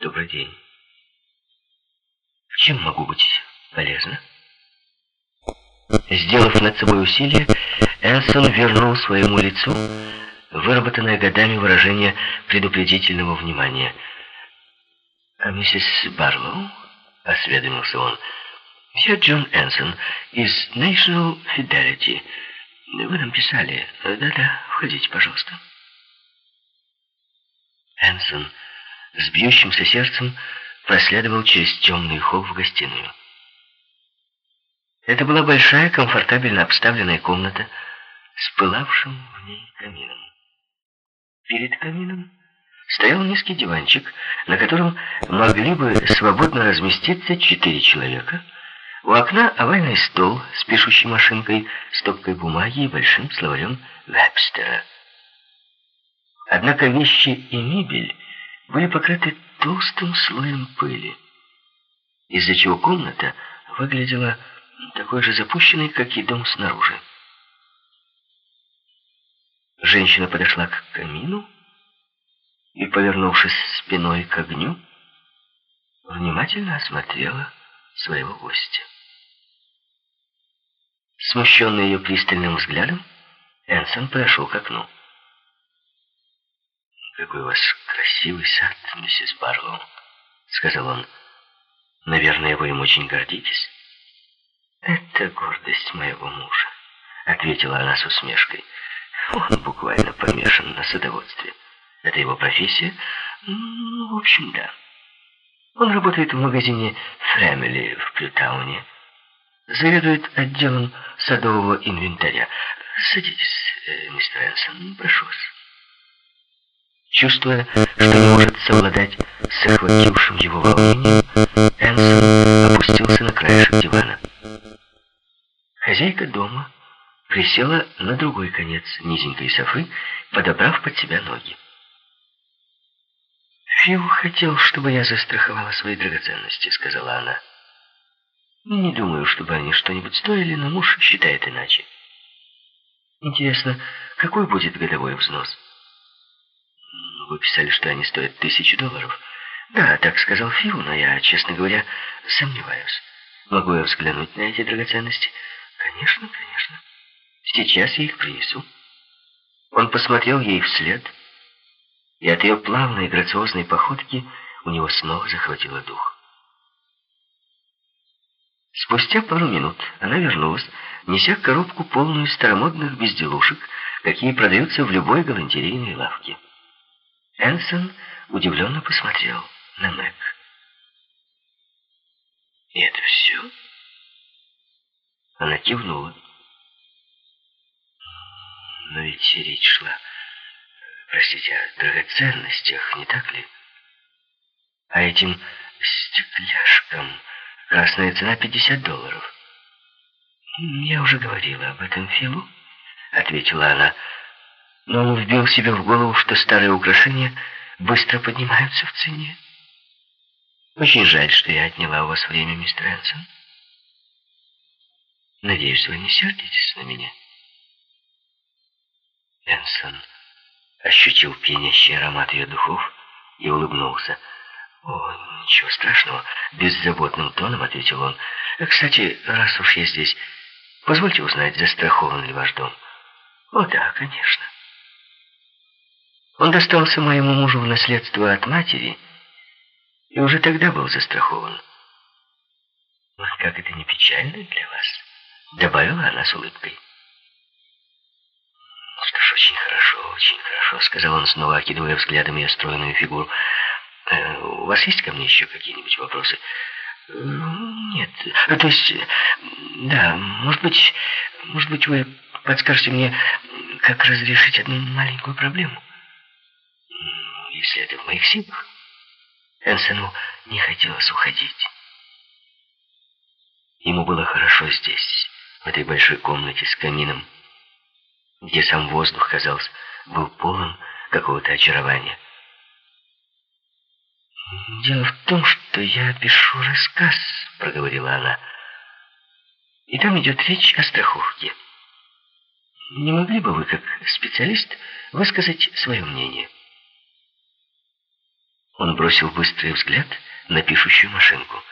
Добрый день. Чем могу быть полезна? Сделав над собой усилие, Энсон вернул своему лицу выработанное годами выражение предупредительного внимания. «А миссис Барлоу?» — осведомился он. «Я Джон Энсон из National Fidelity. Вы нам писали. Да-да, входите, пожалуйста». Энсон с бьющимся сердцем проследовал через темный холл в гостиную. Это была большая, комфортабельно обставленная комната с пылавшим в ней камином. Перед камином стоял низкий диванчик, на котором могли бы свободно разместиться четыре человека. У окна овальный стол с пишущей машинкой, стопкой бумаги и большим словарем Вебстера. Однако вещи и мебель были покрыты толстым слоем пыли, из-за чего комната выглядела такой же запущенной, как и дом снаружи. Женщина подошла к камину и, повернувшись спиной к огню, внимательно осмотрела своего гостя. Смущенный ее пристальным взглядом, Энсон подошел к окну. «Какой у вас красивый сад, миссис Барлоу», — сказал он. «Наверное, вы им очень гордитесь». «Это гордость моего мужа», — ответила она с усмешкой. «Он буквально помешан на садоводстве. Это его профессия?» «Ну, в общем, да. Он работает в магазине «Фрэмили» в Плютауне. Заведует отделом садового инвентаря. Садитесь, э, мистер Энсон, прошу вас». Чувствуя, что не может совладать с охватившим его волнением, Энсон опустился на краешек дивана. Хозяйка дома присела на другой конец низенькой софы, подобрав под себя ноги. «Фил хотел, чтобы я застраховала свои драгоценности», — сказала она. «Не думаю, чтобы они что-нибудь стоили, но муж считает иначе. Интересно, какой будет годовой взнос?» Вы писали, что они стоят тысячи долларов. Да, так сказал Фил, но я, честно говоря, сомневаюсь. Могу я взглянуть на эти драгоценности? Конечно, конечно. Сейчас я их принесу. Он посмотрел ей вслед, и от ее плавной грациозной походки у него снова захватило дух. Спустя пару минут она вернулась, неся коробку полную старомодных безделушек, какие продаются в любой галантерейной лавке. Энсон удивленно посмотрел на Мэг. «И это все?» Она кивнула. «Но ведь речь шла, простите, о драгоценностях, не так ли? А этим стекляшкам красная цена 50 долларов». «Я уже говорила об этом Филу», — ответила она, — но он вбил себе в голову, что старые украшения быстро поднимаются в цене. Очень жаль, что я отняла у вас время, мистер Энсон. Надеюсь, вы не сердитесь на меня. Энсон ощутил пьянящий аромат ее духов и улыбнулся. «О, ничего страшного», — беззаботным тоном ответил он. «Кстати, раз уж я здесь, позвольте узнать, застрахован ли ваш дом». «О, да, конечно». Он достался моему мужу в наследство от матери и уже тогда был застрахован. «Как это не печально для вас?» — добавила она с улыбкой. «Ну «Что ж, очень хорошо, очень хорошо», — сказал он, снова окидывая взглядом ее стройную фигуру. «Э, «У вас есть ко мне еще какие-нибудь вопросы?» «Ну, «Нет, то есть, да, может быть, может быть, вы подскажете мне, как разрешить одну маленькую проблему?» Если это в моих силах. Энсону не хотелось уходить. Ему было хорошо здесь, в этой большой комнате с камином, где сам воздух, казалось, был полон какого-то очарования. «Дело в том, что я пишу рассказ», — проговорила она. «И там идет речь о страховке. Не могли бы вы, как специалист, высказать свое мнение?» Он бросил быстрый взгляд на пишущую машинку.